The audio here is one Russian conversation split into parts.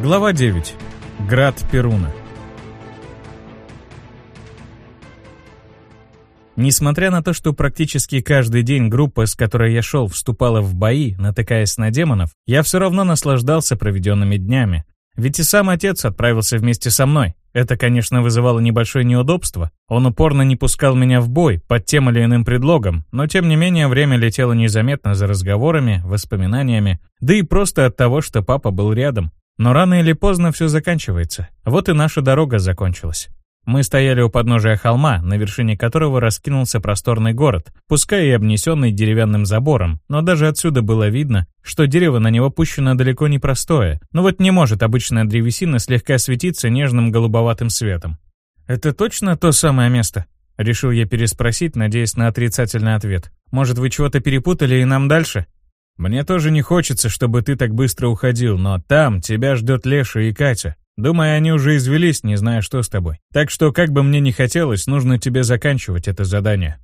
Глава 9. Град Перуна. Несмотря на то, что практически каждый день группа, с которой я шел, вступала в бои, натыкаясь на демонов, я все равно наслаждался проведенными днями. Ведь и сам отец отправился вместе со мной. Это, конечно, вызывало небольшое неудобство. Он упорно не пускал меня в бой под тем или иным предлогом, но тем не менее время летело незаметно за разговорами, воспоминаниями, да и просто от того, что папа был рядом. Но рано или поздно все заканчивается. Вот и наша дорога закончилась. Мы стояли у подножия холма, на вершине которого раскинулся просторный город, пускай и обнесенный деревянным забором, но даже отсюда было видно, что дерево на него пущено далеко не простое. Но вот не может обычная древесина слегка светиться нежным голубоватым светом. «Это точно то самое место?» Решил я переспросить, надеясь на отрицательный ответ. «Может, вы чего-то перепутали и нам дальше?» Мне тоже не хочется, чтобы ты так быстро уходил, но там тебя ждет Леша и Катя. Думаю, они уже извелись, не зная, что с тобой. Так что, как бы мне ни хотелось, нужно тебе заканчивать это задание.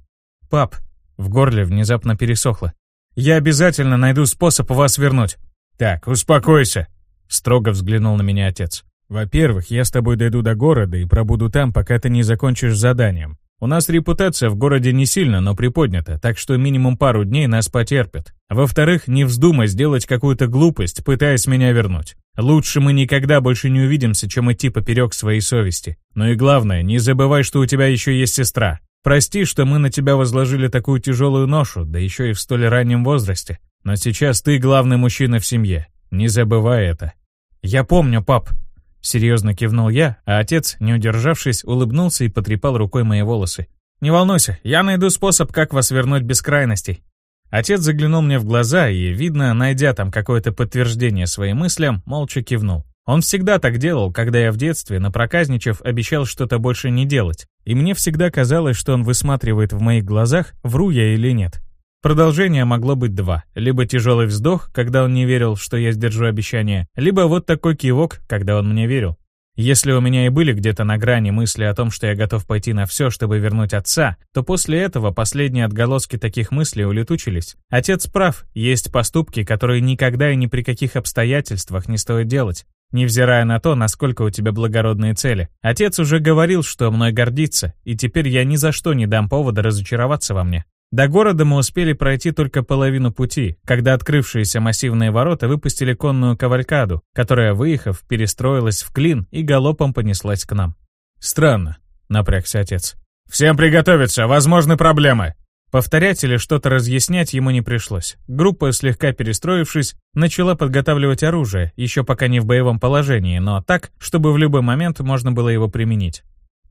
Пап, в горле внезапно пересохло. Я обязательно найду способ вас вернуть. Так, успокойся, строго взглянул на меня отец. Во-первых, я с тобой дойду до города и пробуду там, пока ты не закончишь заданием. У нас репутация в городе не сильно, но приподнята, так что минимум пару дней нас потерпят. Во-вторых, не вздумай сделать какую-то глупость, пытаясь меня вернуть. Лучше мы никогда больше не увидимся, чем идти поперек своей совести. Ну и главное, не забывай, что у тебя еще есть сестра. Прости, что мы на тебя возложили такую тяжелую ношу, да еще и в столь раннем возрасте. Но сейчас ты главный мужчина в семье. Не забывай это. Я помню, пап, Серьезно кивнул я, а отец, не удержавшись, улыбнулся и потрепал рукой мои волосы. «Не волнуйся, я найду способ, как вас вернуть без крайностей». Отец заглянул мне в глаза и, видно, найдя там какое-то подтверждение своим мыслям, молча кивнул. Он всегда так делал, когда я в детстве, напроказничав, обещал что-то больше не делать. И мне всегда казалось, что он высматривает в моих глазах, вру я или нет. Продолжение могло быть два. Либо тяжелый вздох, когда он не верил, что я сдержу обещание, либо вот такой кивок, когда он мне верил. Если у меня и были где-то на грани мысли о том, что я готов пойти на все, чтобы вернуть отца, то после этого последние отголоски таких мыслей улетучились. Отец прав, есть поступки, которые никогда и ни при каких обстоятельствах не стоит делать, невзирая на то, насколько у тебя благородные цели. Отец уже говорил, что мной гордится, и теперь я ни за что не дам повода разочароваться во мне. До города мы успели пройти только половину пути, когда открывшиеся массивные ворота выпустили конную кавалькаду, которая, выехав, перестроилась в клин и галопом понеслась к нам. «Странно», — напрягся отец. «Всем приготовиться, возможны проблемы!» Повторять или что-то разъяснять ему не пришлось. Группа, слегка перестроившись, начала подготавливать оружие, еще пока не в боевом положении, но так, чтобы в любой момент можно было его применить.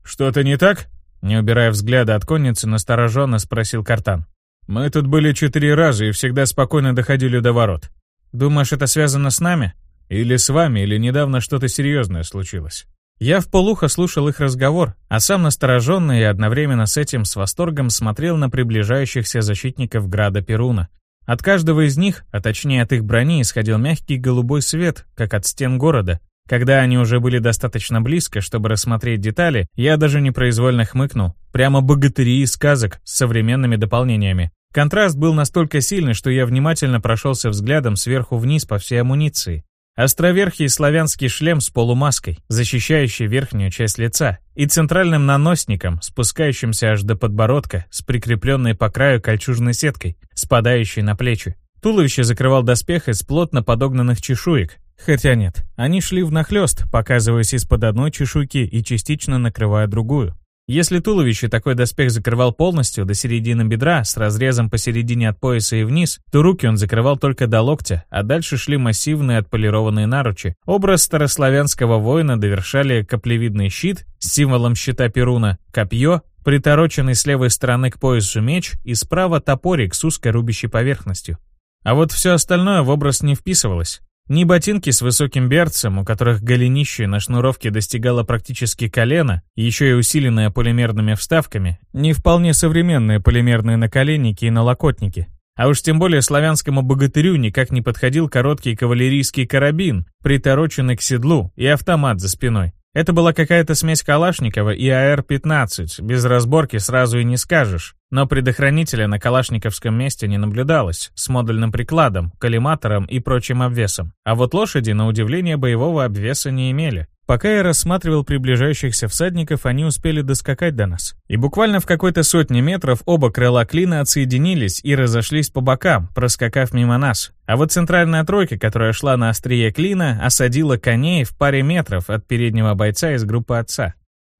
«Что-то не так?» Не убирая взгляда от конницы, настороженно спросил Картан. «Мы тут были четыре раза и всегда спокойно доходили до ворот. Думаешь, это связано с нами? Или с вами, или недавно что-то серьезное случилось?» Я в полухо слушал их разговор, а сам настороженно и одновременно с этим с восторгом смотрел на приближающихся защитников Града Перуна. От каждого из них, а точнее от их брони, исходил мягкий голубой свет, как от стен города, когда они уже были достаточно близко, чтобы рассмотреть детали, я даже непроизвольно хмыкнул. Прямо богатыри из сказок с современными дополнениями. Контраст был настолько сильный, что я внимательно прошелся взглядом сверху вниз по всей амуниции. Островерхий славянский шлем с полумаской, защищающий верхнюю часть лица, и центральным наносником, спускающимся аж до подбородка, с прикрепленной по краю кольчужной сеткой, спадающей на плечи. Туловище закрывал доспех из плотно подогнанных чешуек, Хотя нет, они шли внахлёст, показываясь из-под одной чешуйки и частично накрывая другую. Если туловище такой доспех закрывал полностью до середины бедра с разрезом посередине от пояса и вниз, то руки он закрывал только до локтя, а дальше шли массивные отполированные наручи. Образ старославянского воина довершали каплевидный щит с символом щита Перуна, копье, притороченный с левой стороны к поясу меч и справа топорик с узкой рубящей поверхностью. А вот все остальное в образ не вписывалось. Ни ботинки с высоким берцем, у которых голенище на шнуровке достигало практически колена, еще и усиленное полимерными вставками, не вполне современные полимерные наколенники и налокотники. А уж тем более славянскому богатырю никак не подходил короткий кавалерийский карабин, притороченный к седлу, и автомат за спиной. Это была какая-то смесь Калашникова и АР-15, без разборки сразу и не скажешь. Но предохранителя на калашниковском месте не наблюдалось, с модульным прикладом, коллиматором и прочим обвесом. А вот лошади, на удивление, боевого обвеса не имели. Пока я рассматривал приближающихся всадников, они успели доскакать до нас. И буквально в какой-то сотне метров оба крыла клина отсоединились и разошлись по бокам, проскакав мимо нас. А вот центральная тройка, которая шла на острие клина, осадила коней в паре метров от переднего бойца из группы отца.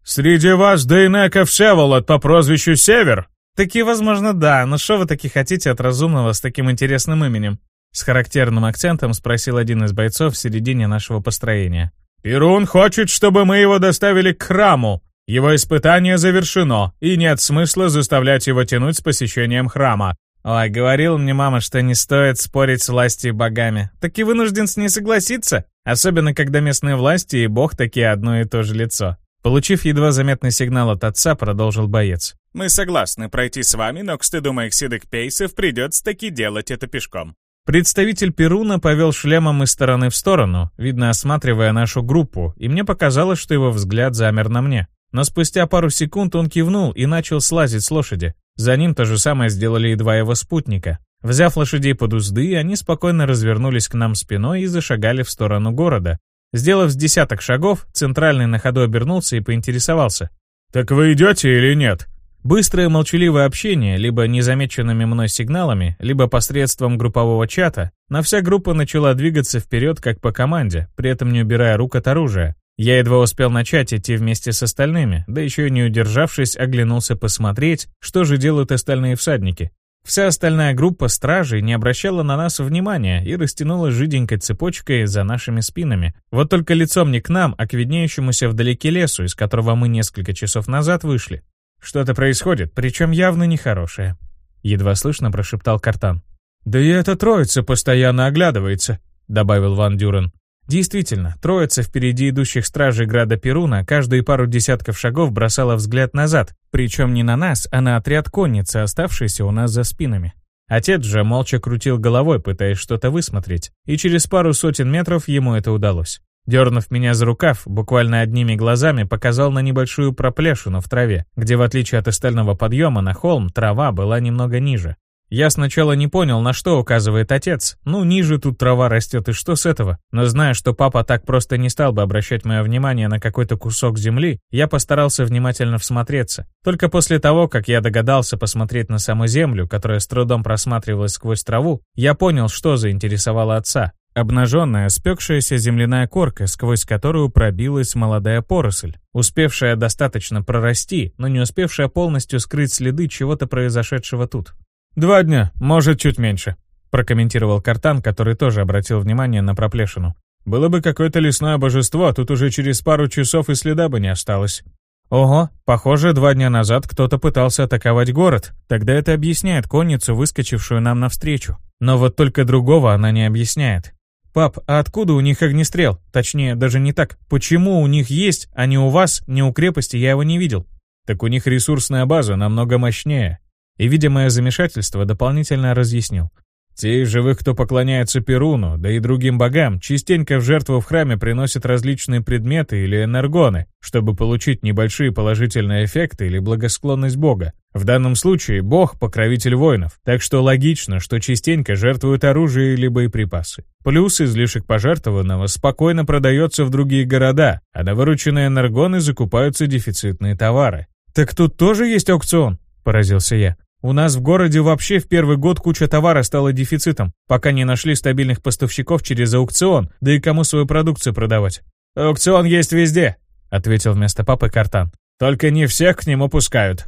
«Среди вас Дейнека Всеволод по прозвищу Север?» «Таки, возможно, да, но что вы таки хотите от разумного с таким интересным именем?» С характерным акцентом спросил один из бойцов в середине нашего построения. «Перун хочет, чтобы мы его доставили к храму. Его испытание завершено, и нет смысла заставлять его тянуть с посещением храма». «Ой, говорил мне мама, что не стоит спорить с властью и богами. Так и вынужден с ней согласиться, особенно когда местные власти и бог такие одно и то же лицо». Получив едва заметный сигнал от отца, продолжил боец. «Мы согласны пройти с вами, но к стыду моих седых пейсов придется таки делать это пешком. Представитель Перуна повел шлемом из стороны в сторону, видно осматривая нашу группу, и мне показалось, что его взгляд замер на мне. Но спустя пару секунд он кивнул и начал слазить с лошади. За ним то же самое сделали и два его спутника. Взяв лошадей под узды, они спокойно развернулись к нам спиной и зашагали в сторону города. Сделав с десяток шагов, центральный на ходу обернулся и поинтересовался. «Так вы идете или нет?» Быстрое молчаливое общение, либо незамеченными мной сигналами, либо посредством группового чата, но вся группа начала двигаться вперед как по команде, при этом не убирая рук от оружия. Я едва успел начать идти вместе с остальными, да еще и не удержавшись, оглянулся посмотреть, что же делают остальные всадники. Вся остальная группа стражей не обращала на нас внимания и растянула жиденькой цепочкой за нашими спинами. Вот только лицом не к нам, а к виднеющемуся вдалеке лесу, из которого мы несколько часов назад вышли. «Что-то происходит, причем явно нехорошее», — едва слышно прошептал Картан. «Да и эта троица постоянно оглядывается», — добавил Ван Дюрен. Действительно, троица впереди идущих стражей Града Перуна каждые пару десятков шагов бросала взгляд назад, причем не на нас, а на отряд конницы, оставшийся у нас за спинами. Отец же молча крутил головой, пытаясь что-то высмотреть, и через пару сотен метров ему это удалось. Дернув меня за рукав, буквально одними глазами показал на небольшую проплешину в траве, где в отличие от остального подъема на холм трава была немного ниже. Я сначала не понял, на что указывает отец. Ну, ниже тут трава растет, и что с этого? Но зная, что папа так просто не стал бы обращать мое внимание на какой-то кусок земли, я постарался внимательно всмотреться. Только после того, как я догадался посмотреть на саму землю, которая с трудом просматривалась сквозь траву, я понял, что заинтересовало отца. Обнаженная, спекшаяся земляная корка, сквозь которую пробилась молодая поросль, успевшая достаточно прорасти, но не успевшая полностью скрыть следы чего-то произошедшего тут. «Два дня, может, чуть меньше», — прокомментировал Картан, который тоже обратил внимание на проплешину. «Было бы какое-то лесное божество, тут уже через пару часов и следа бы не осталось». Ого, похоже, два дня назад кто-то пытался атаковать город. Тогда это объясняет конницу, выскочившую нам навстречу. Но вот только другого она не объясняет. «Пап, а откуда у них огнестрел? Точнее, даже не так. Почему у них есть, а не у вас, не у крепости, я его не видел?» «Так у них ресурсная база намного мощнее». И, видя мое замешательство, дополнительно разъяснил. Те из живых, кто поклоняется Перуну, да и другим богам, частенько в жертву в храме приносят различные предметы или энергоны, чтобы получить небольшие положительные эффекты или благосклонность бога. В данном случае бог — покровитель воинов, так что логично, что частенько жертвуют оружие или боеприпасы. Плюс излишек пожертвованного спокойно продается в другие города, а на вырученные энергоны закупаются дефицитные товары. «Так тут тоже есть аукцион?» — поразился я. У нас в городе вообще в первый год куча товара стала дефицитом, пока не нашли стабильных поставщиков через аукцион, да и кому свою продукцию продавать. «Аукцион есть везде», — ответил вместо папы Картан. «Только не всех к нему пускают».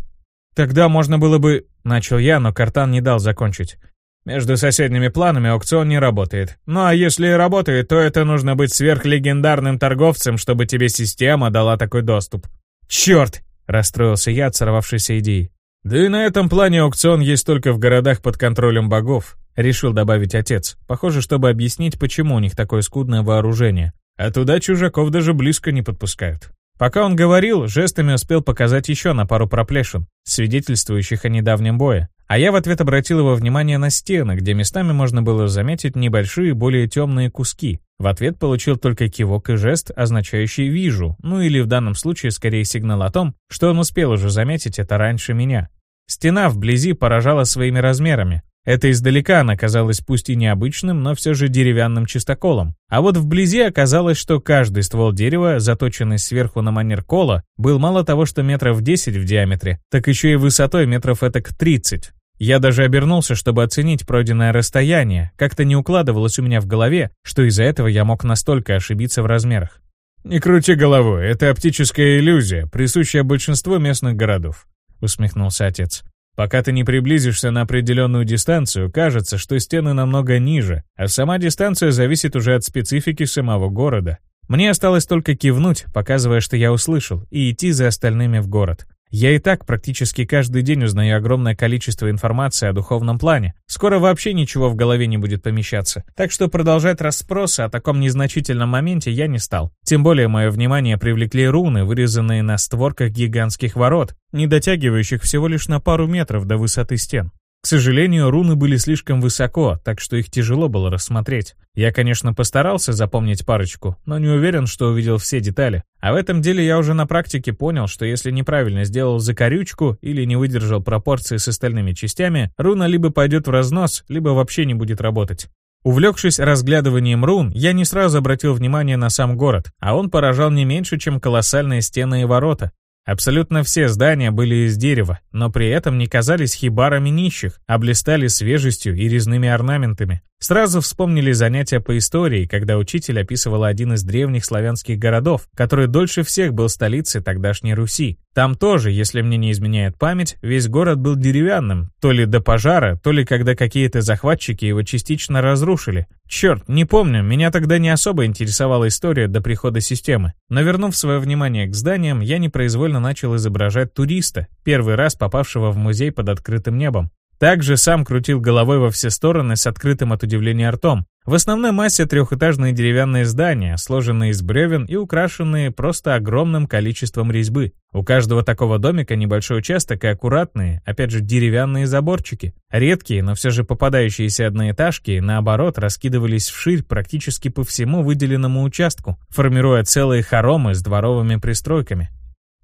«Тогда можно было бы...» — начал я, но Картан не дал закончить. Между соседними планами аукцион не работает. Ну а если и работает, то это нужно быть сверхлегендарным торговцем, чтобы тебе система дала такой доступ. «Черт!» — расстроился я от сорвавшейся идеи. Да и на этом плане аукцион есть только в городах под контролем богов, решил добавить отец. Похоже, чтобы объяснить, почему у них такое скудное вооружение. А туда чужаков даже близко не подпускают. Пока он говорил, жестами успел показать еще на пару проплешин, свидетельствующих о недавнем бое. А я в ответ обратил его внимание на стены, где местами можно было заметить небольшие, более темные куски. В ответ получил только кивок и жест, означающий «вижу», ну или в данном случае скорее сигнал о том, что он успел уже заметить это раньше меня. Стена вблизи поражала своими размерами. Это издалека она казалась пусть и необычным, но все же деревянным чистоколом. А вот вблизи оказалось, что каждый ствол дерева, заточенный сверху на манер кола, был мало того, что метров 10 в диаметре, так еще и высотой метров этак 30. Я даже обернулся, чтобы оценить пройденное расстояние. Как-то не укладывалось у меня в голове, что из-за этого я мог настолько ошибиться в размерах. «Не крути головой, это оптическая иллюзия, присущая большинству местных городов», — усмехнулся отец. «Пока ты не приблизишься на определенную дистанцию, кажется, что стены намного ниже, а сама дистанция зависит уже от специфики самого города. Мне осталось только кивнуть, показывая, что я услышал, и идти за остальными в город. Я и так практически каждый день узнаю огромное количество информации о духовном плане. Скоро вообще ничего в голове не будет помещаться. Так что продолжать расспросы о таком незначительном моменте я не стал. Тем более мое внимание привлекли руны, вырезанные на створках гигантских ворот, не дотягивающих всего лишь на пару метров до высоты стен. К сожалению, руны были слишком высоко, так что их тяжело было рассмотреть. Я, конечно, постарался запомнить парочку, но не уверен, что увидел все детали. А в этом деле я уже на практике понял, что если неправильно сделал закорючку или не выдержал пропорции с остальными частями, руна либо пойдет в разнос, либо вообще не будет работать. Увлекшись разглядыванием рун, я не сразу обратил внимание на сам город, а он поражал не меньше, чем колоссальные стены и ворота. Абсолютно все здания были из дерева, но при этом не казались хибарами нищих, а блистали свежестью и резными орнаментами. Сразу вспомнили занятия по истории, когда учитель описывал один из древних славянских городов, который дольше всех был столицей тогдашней Руси. Там тоже, если мне не изменяет память, весь город был деревянным, то ли до пожара, то ли когда какие-то захватчики его частично разрушили. Черт, не помню, меня тогда не особо интересовала история до прихода системы. Но вернув свое внимание к зданиям, я непроизвольно начал изображать туриста, первый раз попавшего в музей под открытым небом. Также сам крутил головой во все стороны с открытым от удивления ртом. В основной массе трехэтажные деревянные здания, сложенные из бревен и украшенные просто огромным количеством резьбы. У каждого такого домика небольшой участок и аккуратные, опять же, деревянные заборчики. Редкие, но все же попадающиеся одноэтажки, наоборот, раскидывались вширь практически по всему выделенному участку, формируя целые хоромы с дворовыми пристройками.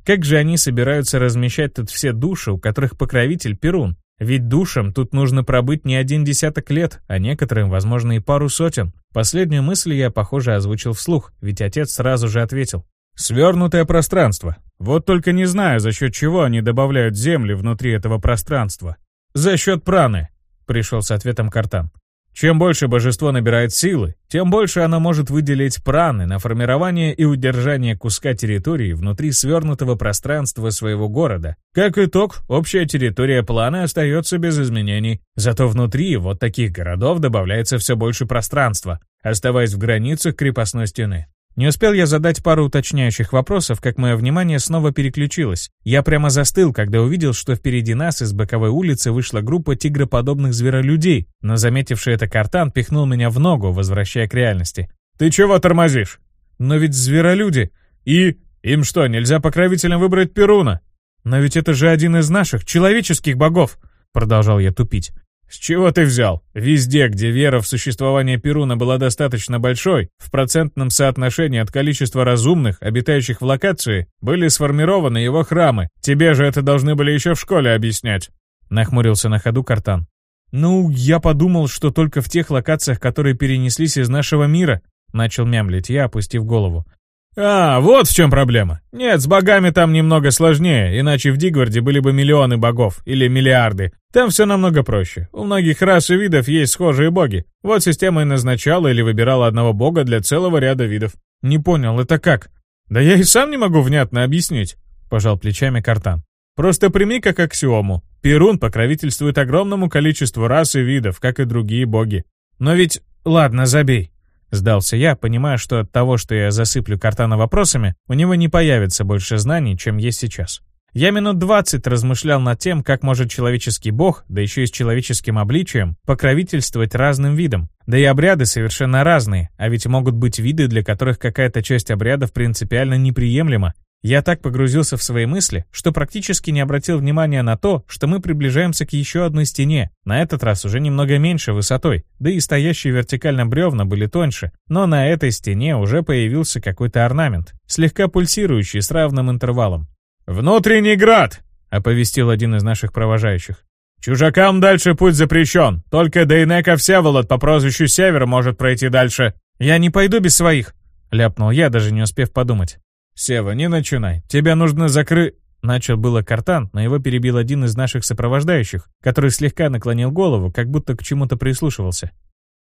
Как же они собираются размещать тут все души, у которых покровитель Перун? Ведь душам тут нужно пробыть не один десяток лет, а некоторым, возможно, и пару сотен. Последнюю мысль я, похоже, озвучил вслух, ведь отец сразу же ответил. «Свернутое пространство. Вот только не знаю, за счет чего они добавляют земли внутри этого пространства. За счет праны», — пришел с ответом Картан. Чем больше божество набирает силы, тем больше оно может выделить праны на формирование и удержание куска территории внутри свернутого пространства своего города. Как итог, общая территория плана остается без изменений, зато внутри вот таких городов добавляется все больше пространства, оставаясь в границах крепостной стены. Не успел я задать пару уточняющих вопросов, как мое внимание снова переключилось. Я прямо застыл, когда увидел, что впереди нас из боковой улицы вышла группа тигроподобных зверолюдей, но заметивший это картан пихнул меня в ногу, возвращая к реальности. «Ты чего тормозишь?» «Но ведь зверолюди...» «И? Им что, нельзя покровителям выбрать Перуна?» «Но ведь это же один из наших, человеческих богов!» Продолжал я тупить. С чего ты взял? Везде, где вера в существование Перуна была достаточно большой, в процентном соотношении от количества разумных, обитающих в локации, были сформированы его храмы. Тебе же это должны были еще в школе объяснять. Нахмурился на ходу Картан. «Ну, я подумал, что только в тех локациях, которые перенеслись из нашего мира», начал мямлить я, опустив голову. «А, вот в чем проблема. Нет, с богами там немного сложнее, иначе в Дигварде были бы миллионы богов, или миллиарды. Там все намного проще. У многих рас и видов есть схожие боги. Вот система и назначала или выбирала одного бога для целого ряда видов». «Не понял, это как?» «Да я и сам не могу внятно объяснить», — пожал плечами Картан. «Просто прими как аксиому. Перун покровительствует огромному количеству рас и видов, как и другие боги». «Но ведь... Ладно, забей. Сдался я, понимая, что от того, что я засыплю Картана вопросами, у него не появится больше знаний, чем есть сейчас. Я минут двадцать размышлял над тем, как может человеческий бог, да еще и с человеческим обличием, покровительствовать разным видам. Да и обряды совершенно разные, а ведь могут быть виды, для которых какая-то часть обрядов принципиально неприемлема. Я так погрузился в свои мысли, что практически не обратил внимания на то, что мы приближаемся к еще одной стене, на этот раз уже немного меньше высотой, да и стоящие вертикально бревна были тоньше, но на этой стене уже появился какой-то орнамент, слегка пульсирующий с равным интервалом. «Внутренний град!» — оповестил один из наших провожающих. «Чужакам дальше путь запрещен, только Дейнека Всеволод по прозвищу Север может пройти дальше». «Я не пойду без своих!» — ляпнул я, даже не успев подумать. «Сева, не начинай. Тебя нужно закрыть...» Начал было картан, но его перебил один из наших сопровождающих, который слегка наклонил голову, как будто к чему-то прислушивался.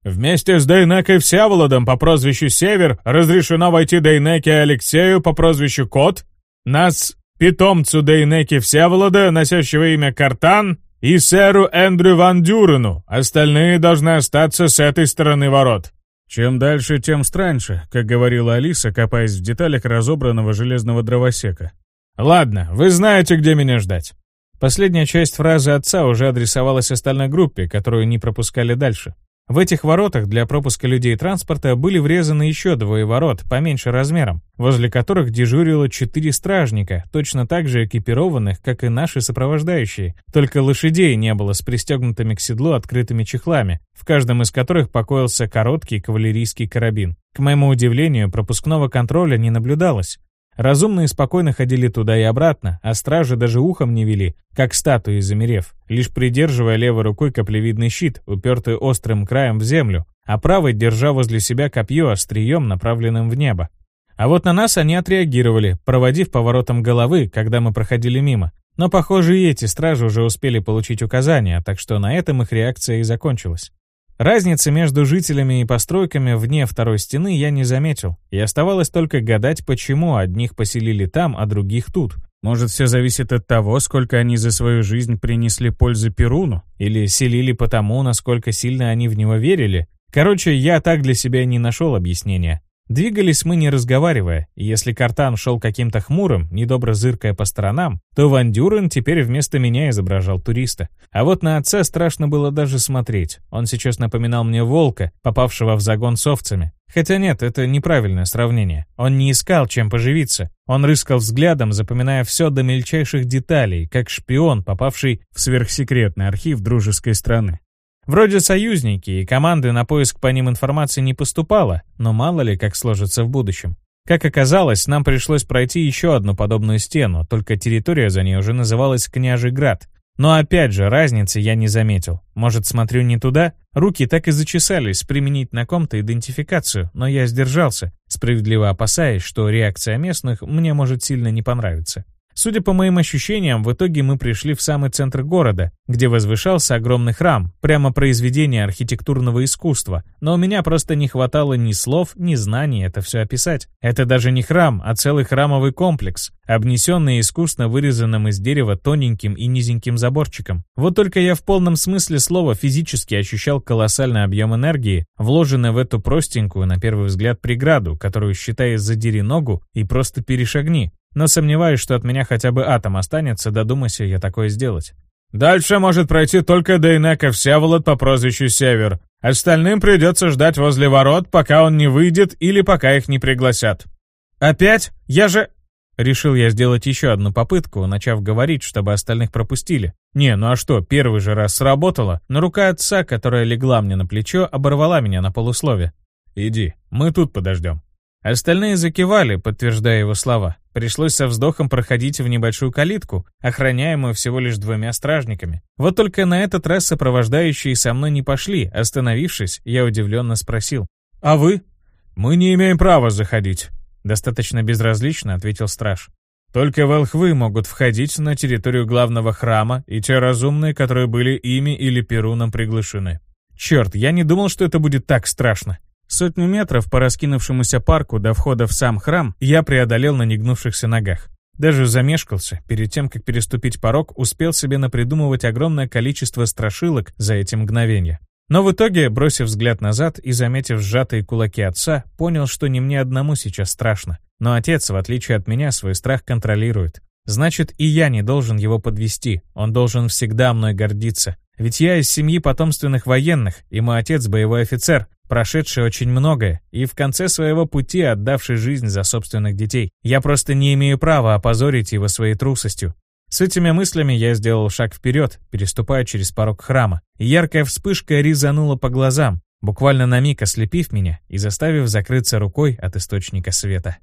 «Вместе с Дейнекой Всеволодом по прозвищу Север разрешено войти Дейнеке Алексею по прозвищу Кот, нас, питомцу Дейнеки Всеволода, носящего имя Картан, и сэру Эндрю Ван Дюрену. Остальные должны остаться с этой стороны ворот». Чем дальше, тем страньше, как говорила Алиса, копаясь в деталях разобранного железного дровосека. «Ладно, вы знаете, где меня ждать». Последняя часть фразы отца уже адресовалась остальной группе, которую не пропускали дальше. В этих воротах для пропуска людей и транспорта были врезаны еще двое ворот, поменьше размером, возле которых дежурило четыре стражника, точно так же экипированных, как и наши сопровождающие. Только лошадей не было с пристегнутыми к седлу открытыми чехлами, в каждом из которых покоился короткий кавалерийский карабин. К моему удивлению, пропускного контроля не наблюдалось. Разумно и спокойно ходили туда и обратно, а стражи даже ухом не вели, как статуи замерев, лишь придерживая левой рукой каплевидный щит, упертый острым краем в землю, а правой держа возле себя копье острием, направленным в небо. А вот на нас они отреагировали, проводив поворотом головы, когда мы проходили мимо. Но, похоже, и эти стражи уже успели получить указания, так что на этом их реакция и закончилась. Разницы между жителями и постройками вне второй стены я не заметил, и оставалось только гадать, почему одних поселили там, а других тут. Может, все зависит от того, сколько они за свою жизнь принесли пользы Перуну, или селили потому, насколько сильно они в него верили. Короче, я так для себя не нашел объяснения. Двигались мы не разговаривая, и если Картан шел каким-то хмурым, недобро зыркая по сторонам, то Ван Дюрен теперь вместо меня изображал туриста. А вот на отца страшно было даже смотреть. Он сейчас напоминал мне волка, попавшего в загон с овцами. Хотя нет, это неправильное сравнение. Он не искал, чем поживиться. Он рыскал взглядом, запоминая все до мельчайших деталей, как шпион, попавший в сверхсекретный архив дружеской страны. Вроде союзники, и команды на поиск по ним информации не поступало, но мало ли как сложится в будущем. Как оказалось, нам пришлось пройти еще одну подобную стену, только территория за ней уже называлась Княжий Град. Но опять же, разницы я не заметил. Может, смотрю не туда? Руки так и зачесались применить на ком-то идентификацию, но я сдержался, справедливо опасаясь, что реакция местных мне может сильно не понравиться. Судя по моим ощущениям, в итоге мы пришли в самый центр города, где возвышался огромный храм, прямо произведение архитектурного искусства, но у меня просто не хватало ни слов, ни знаний это все описать. Это даже не храм, а целый храмовый комплекс, обнесенный искусно вырезанным из дерева тоненьким и низеньким заборчиком. Вот только я в полном смысле слова физически ощущал колоссальный объем энергии, вложенный в эту простенькую, на первый взгляд, преграду, которую, считай, задери ногу и просто перешагни но сомневаюсь, что от меня хотя бы атом останется, додумайся я такое сделать. Дальше может пройти только Дейнека Всеволод по прозвищу Север. Остальным придется ждать возле ворот, пока он не выйдет или пока их не пригласят. «Опять? Я же...» Решил я сделать еще одну попытку, начав говорить, чтобы остальных пропустили. Не, ну а что, первый же раз сработало, но рука отца, которая легла мне на плечо, оборвала меня на полуслове. «Иди, мы тут подождем». Остальные закивали, подтверждая его слова. Пришлось со вздохом проходить в небольшую калитку, охраняемую всего лишь двумя стражниками. Вот только на этот раз сопровождающие со мной не пошли. Остановившись, я удивленно спросил. «А вы?» «Мы не имеем права заходить», — достаточно безразлично ответил страж. «Только волхвы могут входить на территорию главного храма и те разумные, которые были ими или Перуном приглашены». «Черт, я не думал, что это будет так страшно». Сотню метров по раскинувшемуся парку до входа в сам храм я преодолел на негнувшихся ногах. Даже замешкался, перед тем, как переступить порог, успел себе напридумывать огромное количество страшилок за эти мгновения. Но в итоге, бросив взгляд назад и заметив сжатые кулаки отца, понял, что не мне одному сейчас страшно. Но отец, в отличие от меня, свой страх контролирует. Значит, и я не должен его подвести. Он должен всегда мной гордиться. Ведь я из семьи потомственных военных, и мой отец боевой офицер, прошедший очень многое и в конце своего пути отдавший жизнь за собственных детей. Я просто не имею права опозорить его своей трусостью. С этими мыслями я сделал шаг вперед, переступая через порог храма. яркая вспышка резанула по глазам, буквально на миг ослепив меня и заставив закрыться рукой от источника света.